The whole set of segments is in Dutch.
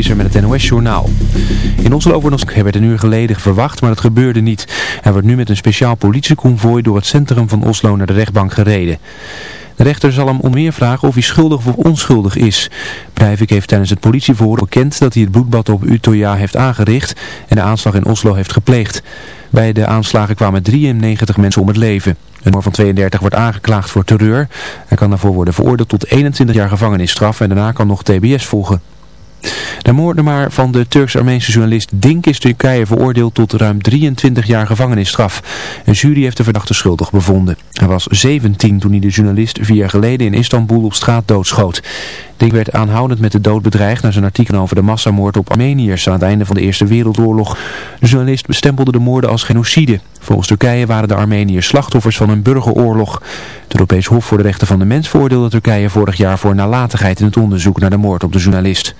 Met het NOS-journaal. In Oslo wordt nog werd een uur geleden verwacht, maar dat gebeurde niet. Hij wordt nu met een speciaal politieconvooi door het centrum van Oslo naar de rechtbank gereden. De rechter zal hem meer vragen of hij schuldig of onschuldig is. Breivik heeft tijdens het politieverhoor bekend dat hij het bloedbad op Utøya heeft aangericht en de aanslag in Oslo heeft gepleegd. Bij de aanslagen kwamen 93 mensen om het leven. Een man van 32 wordt aangeklaagd voor terreur. Hij kan daarvoor worden veroordeeld tot 21 jaar gevangenisstraf en daarna kan nog TBS volgen. De moordenaar van de Turks-Armeense journalist Dink is Turkije veroordeeld tot ruim 23 jaar gevangenisstraf. Een jury heeft de verdachte schuldig bevonden. Hij was 17 toen hij de journalist vier jaar geleden in Istanbul op straat doodschoot. Dink werd aanhoudend met de dood bedreigd na zijn artikel over de massamoord op Armeniërs aan het einde van de Eerste Wereldoorlog. De journalist bestempelde de moorden als genocide. Volgens Turkije waren de Armeniërs slachtoffers van een burgeroorlog. Het Europees Hof voor de Rechten van de Mens veroordeelde Turkije vorig jaar voor nalatigheid in het onderzoek naar de moord op de journalist.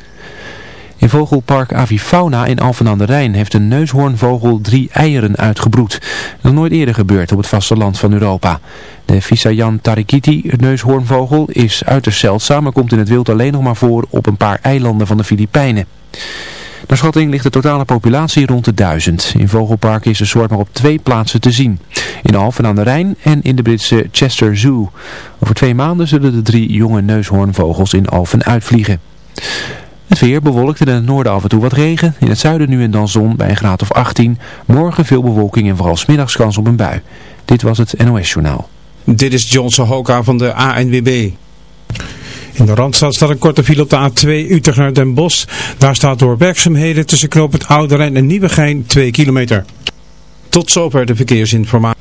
In vogelpark Avifauna in Alphen aan de Rijn heeft een neushoornvogel drie eieren uitgebroed. Dat nooit eerder gebeurd op het vasteland van Europa. De Visayan tarikiti neushoornvogel is uiterst zeldzaam, maar komt in het wild alleen nog maar voor op een paar eilanden van de Filipijnen. Naar schatting ligt de totale populatie rond de duizend. In vogelparken is de soort maar op twee plaatsen te zien. In Alphen aan de Rijn en in de Britse Chester Zoo. Over twee maanden zullen de drie jonge neushoornvogels in Alphen uitvliegen. Het weer bewolkt in het noorden af en toe wat regen. In het zuiden nu en dan zon bij een graad of 18. Morgen veel bewolking en vooral smiddags kans op een bui. Dit was het NOS Journaal. Dit is Johnson Hoka van de ANWB. In de Randstad staat een korte file op de A2 Utrecht naar Den Bosch. Daar staat door werkzaamheden tussen knoop het Oude Rijn en Nieuwegein 2 kilometer. Tot zover de verkeersinformatie.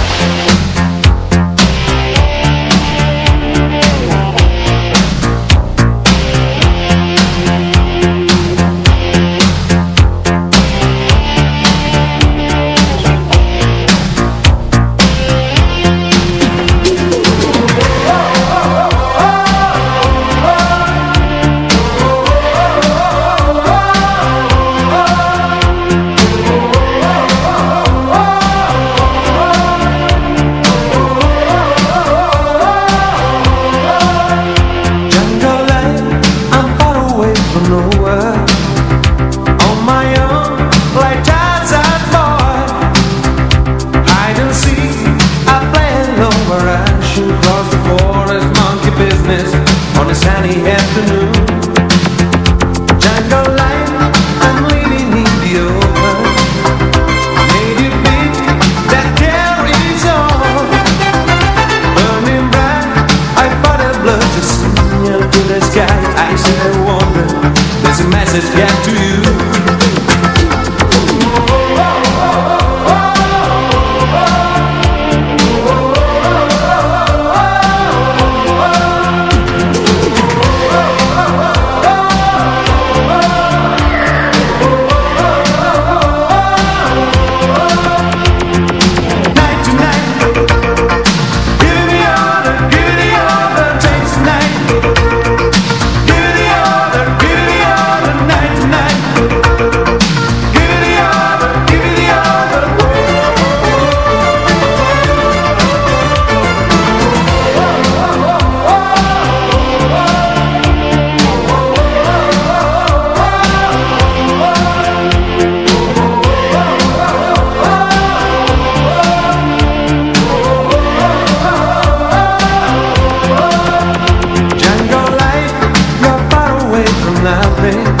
my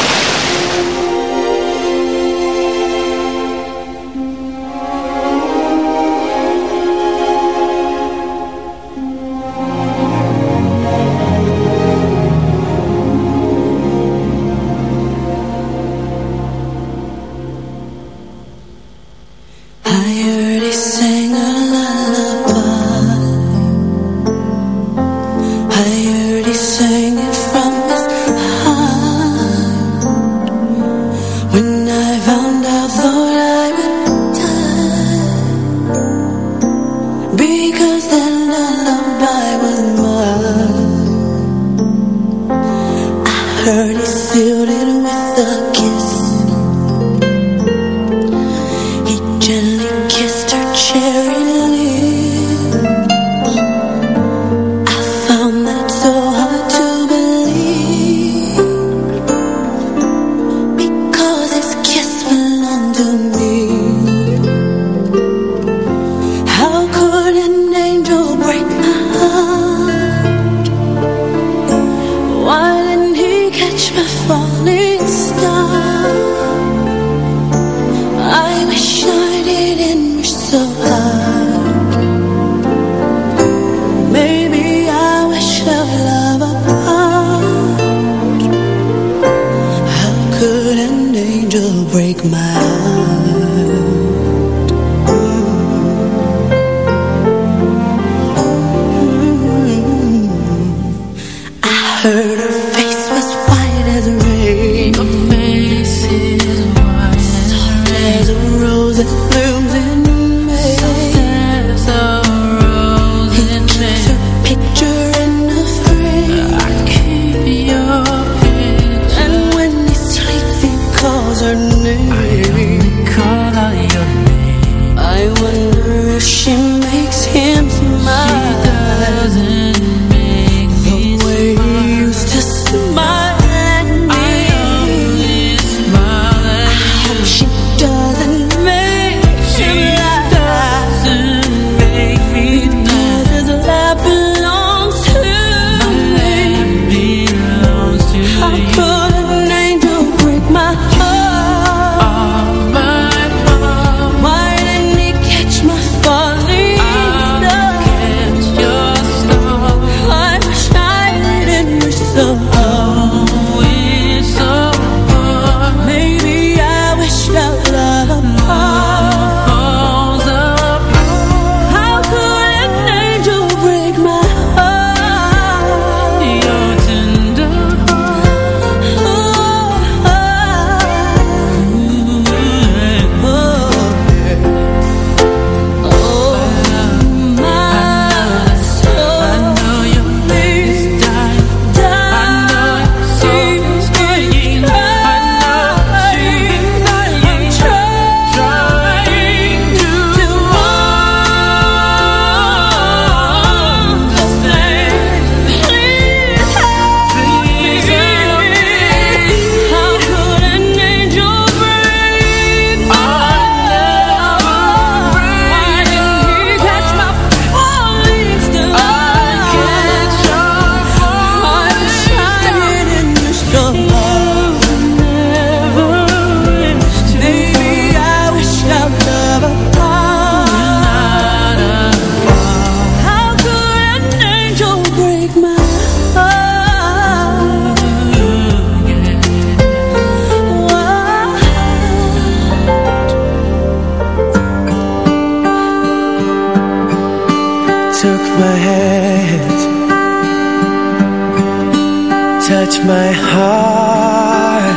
my heart.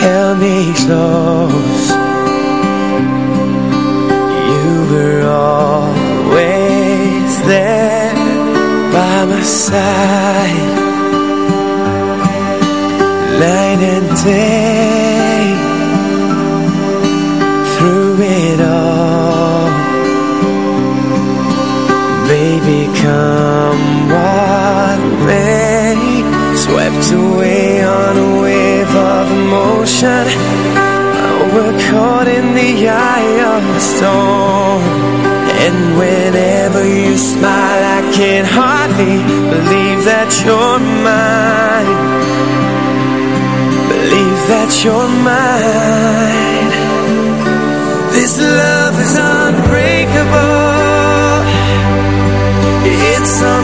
Held me close. You were always there by my side. Night and day away on a wave of emotion. We're caught in the eye of the storm. And whenever you smile I can hardly believe that you're mine. Believe that you're mine. This love is unbreakable. It's unbreakable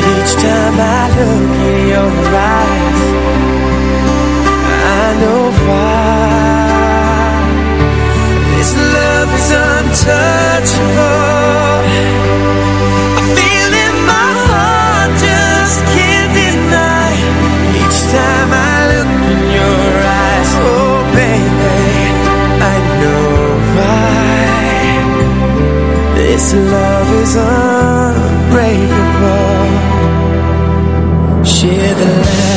Each time I look in your eyes I know why. This love is untouchable. I feel in my heart just can't deny. Each time I look in your eyes Oh baby I know why. This love is unbreakable share the land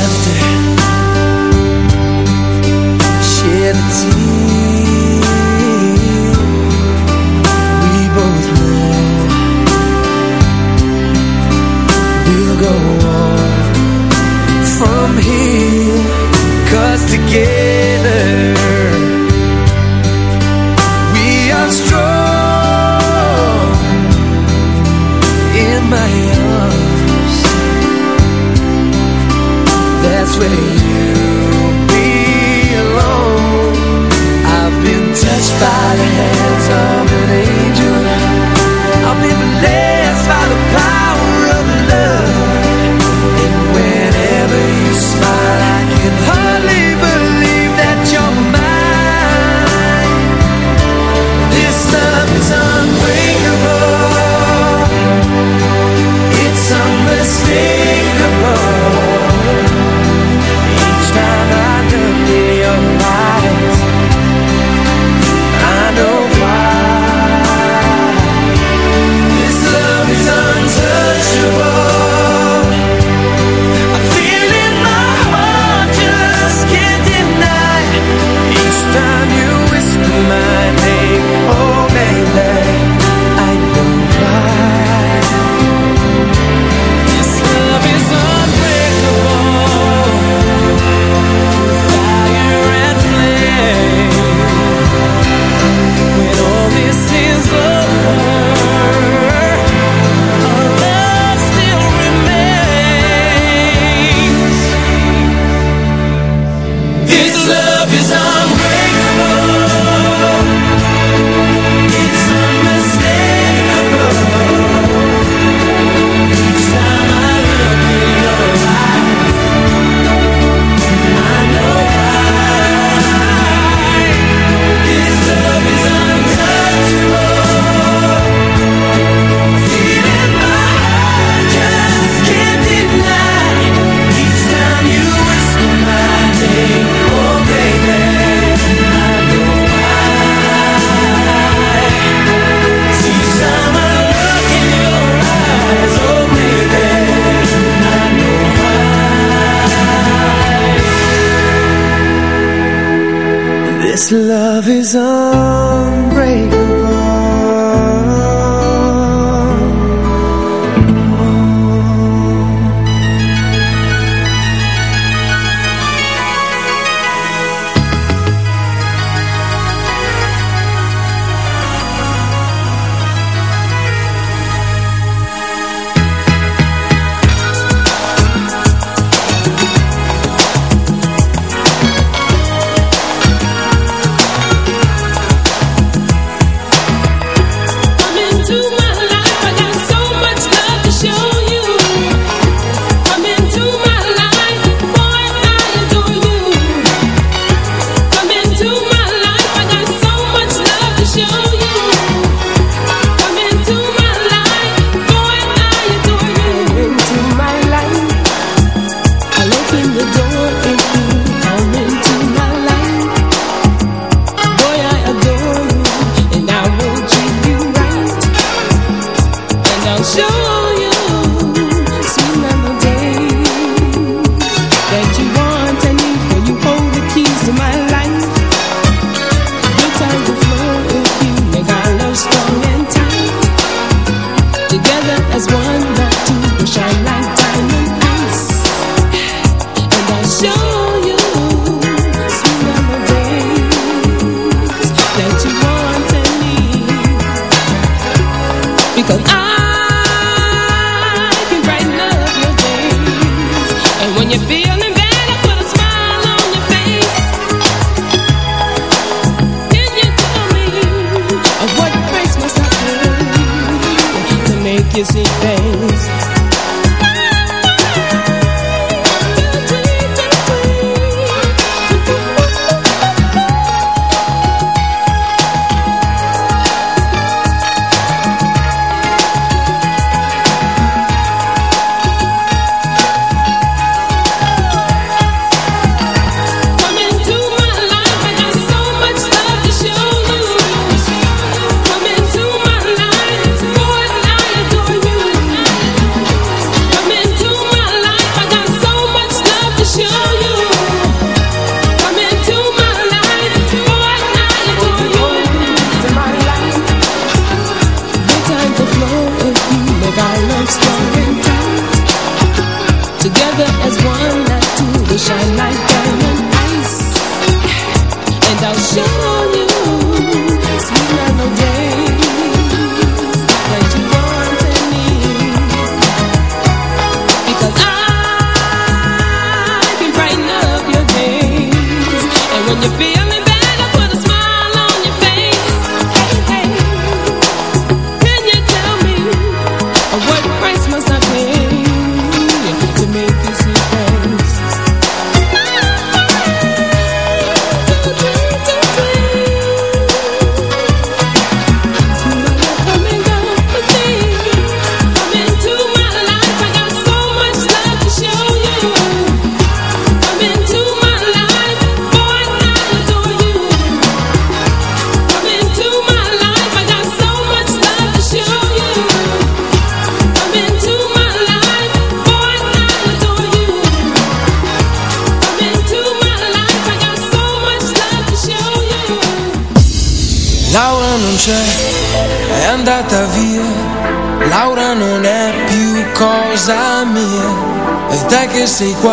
sei qua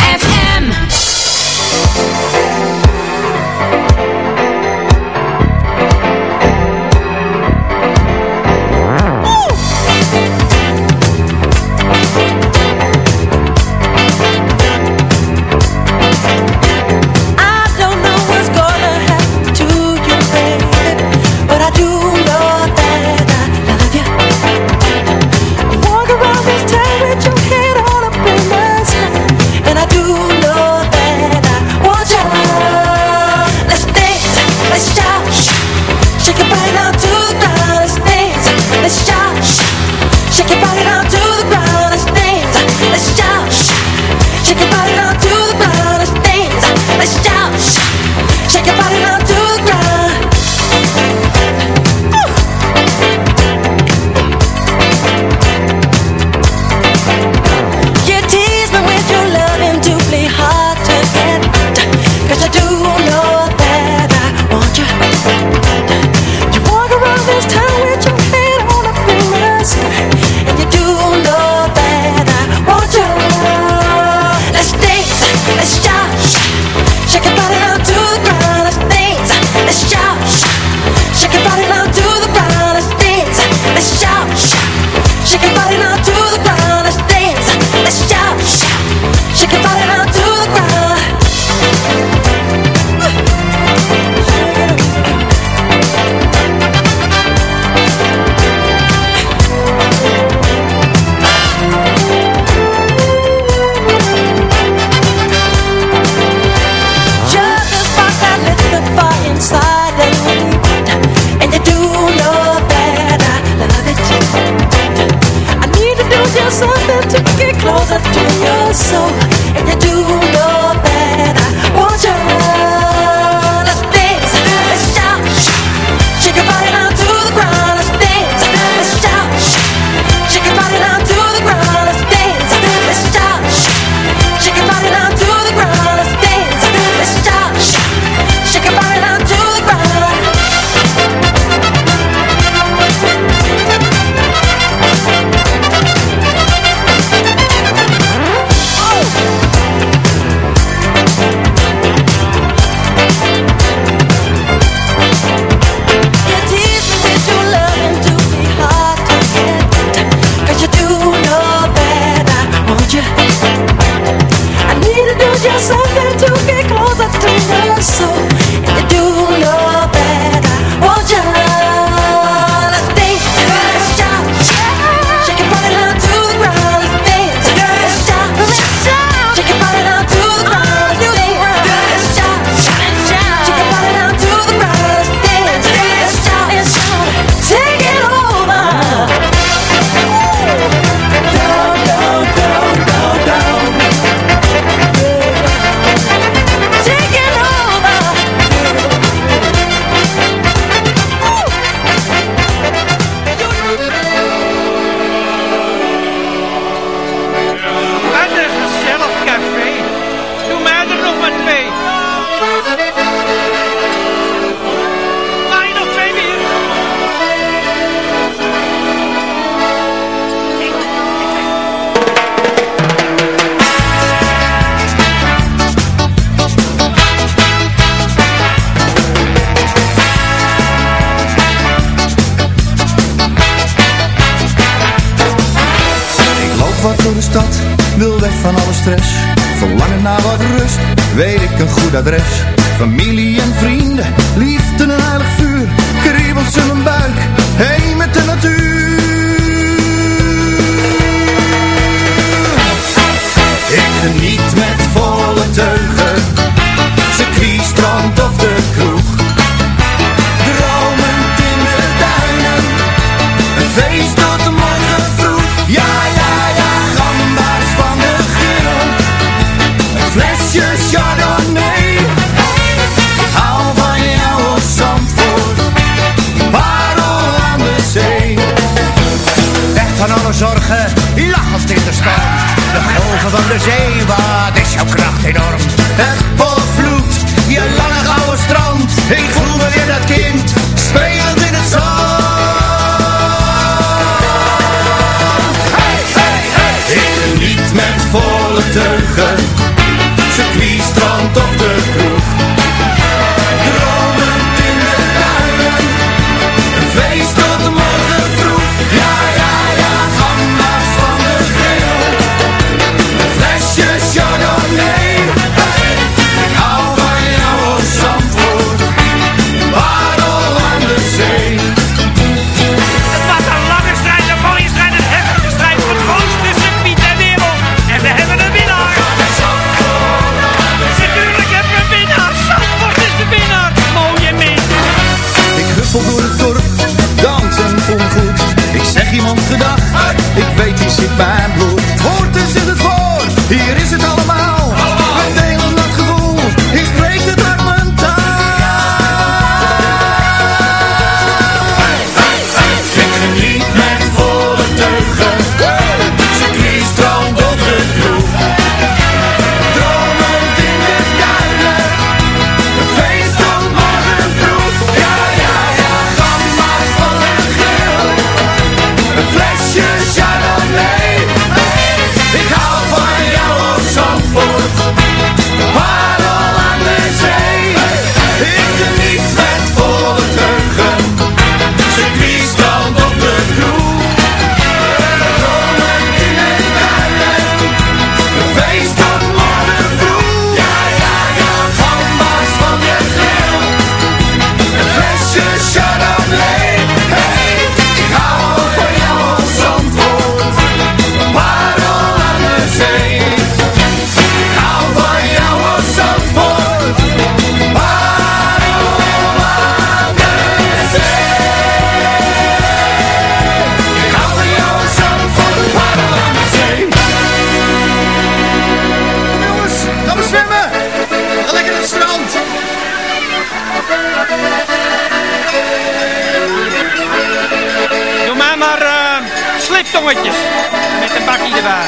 Met een bakkie erbij.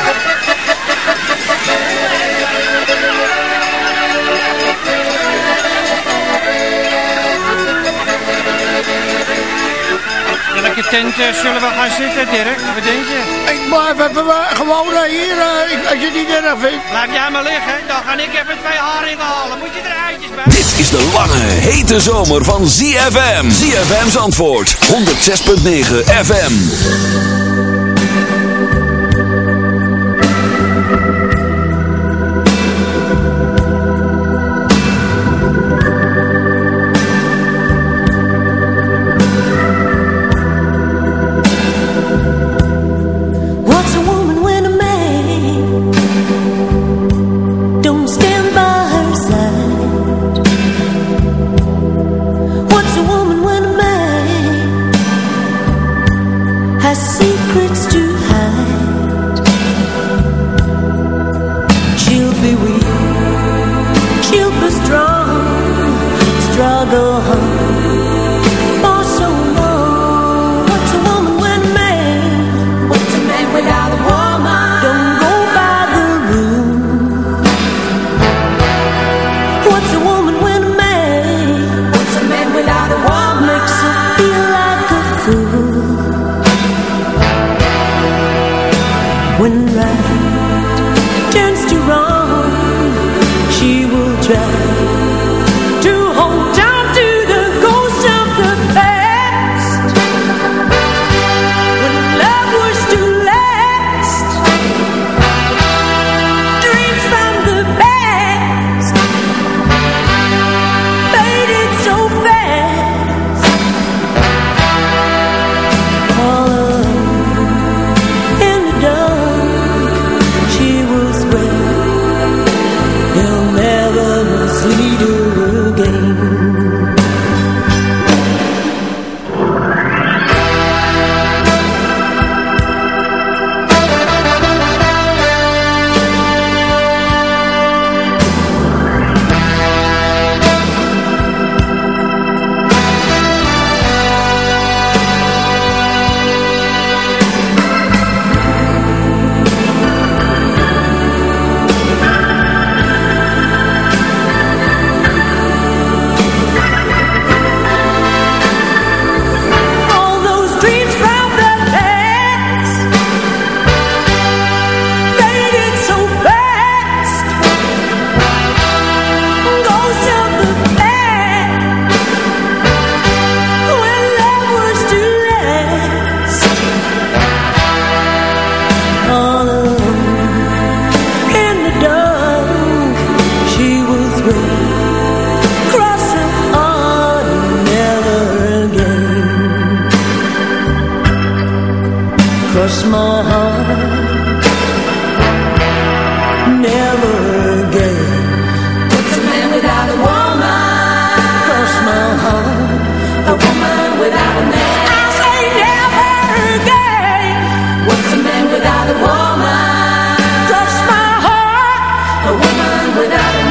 Welke tent eh, zullen we gaan zitten, Dirk? Wat denk je? Ik blijf eh, gewoon hier, eh, als je het niet erg vindt. Laat jij maar liggen, dan ga ik even twee haringen halen. Moet je eruitjes bij? Dit is de lange, hete zomer van ZFM. ZFM's antwoord, 106.9 FM. a woman without a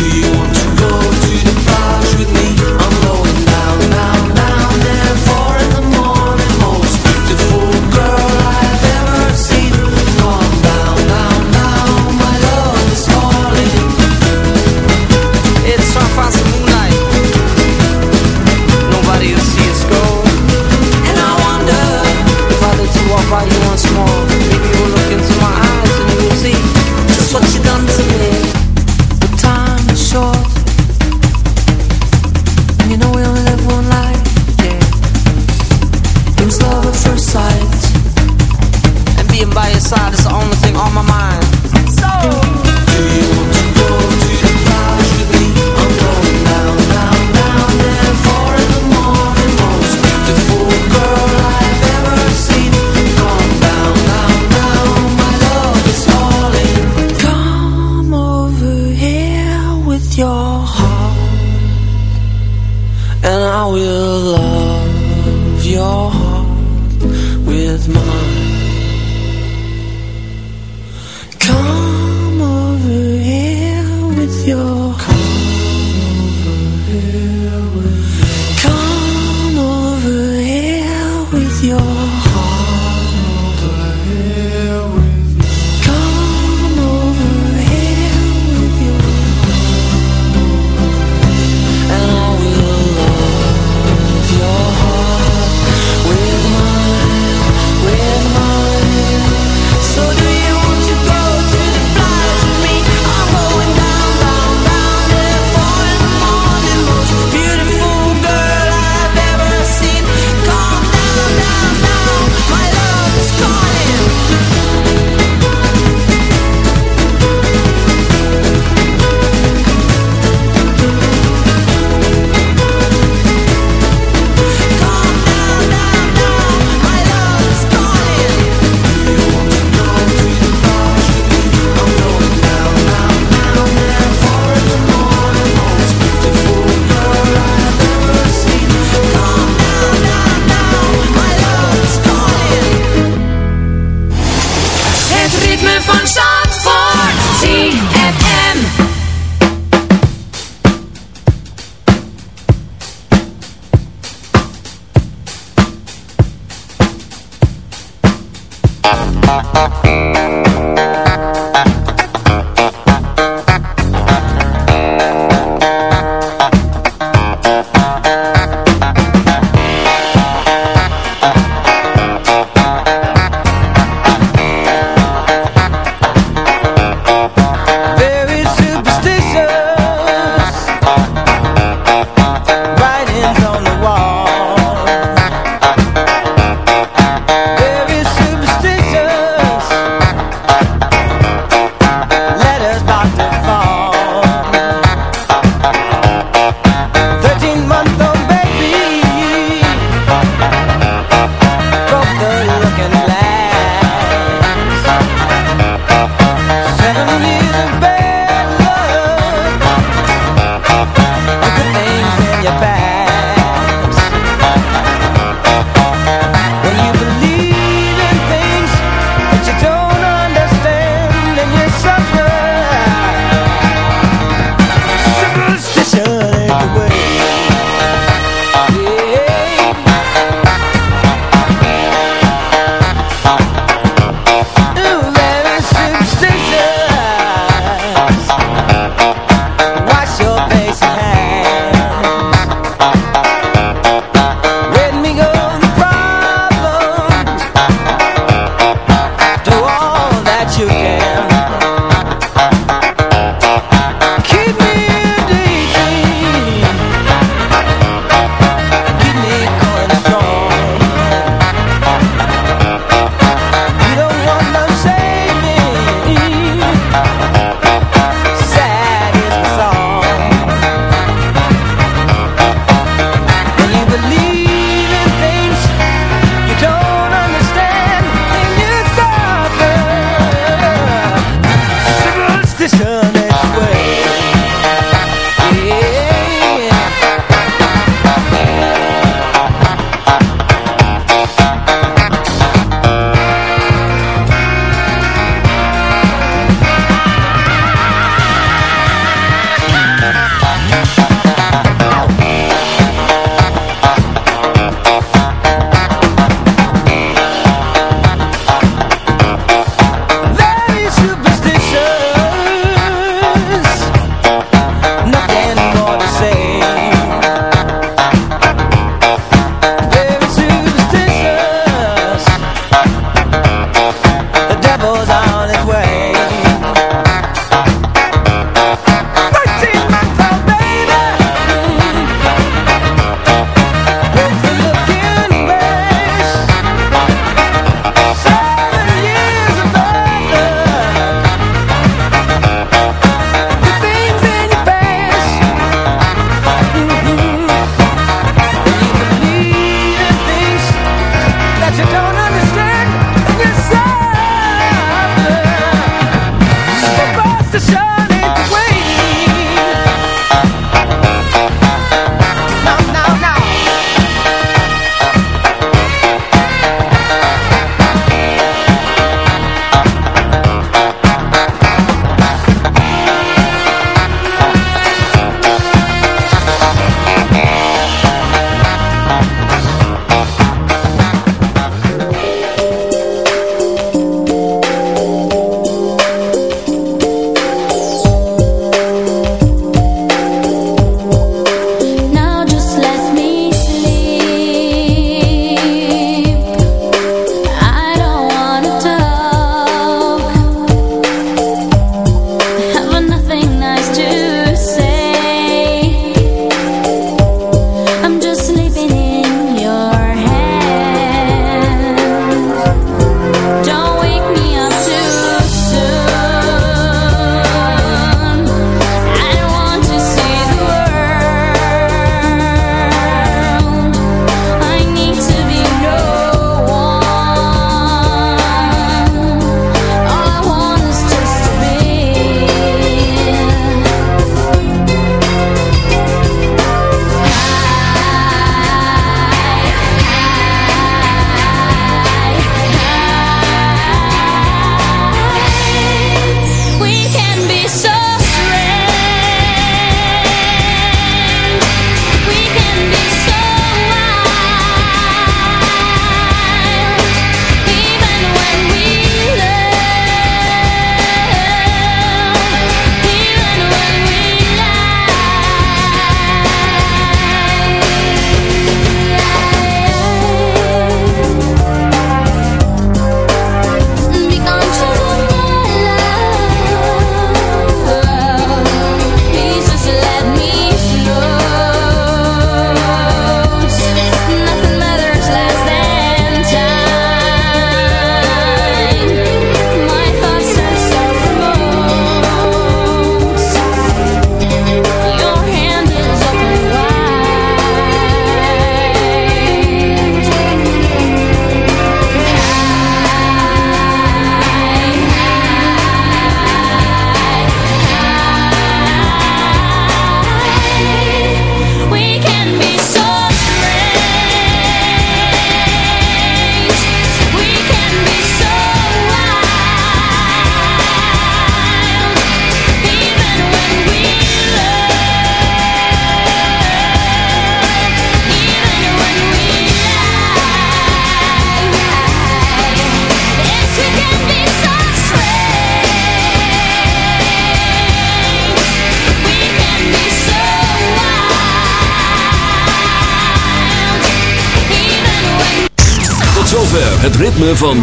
you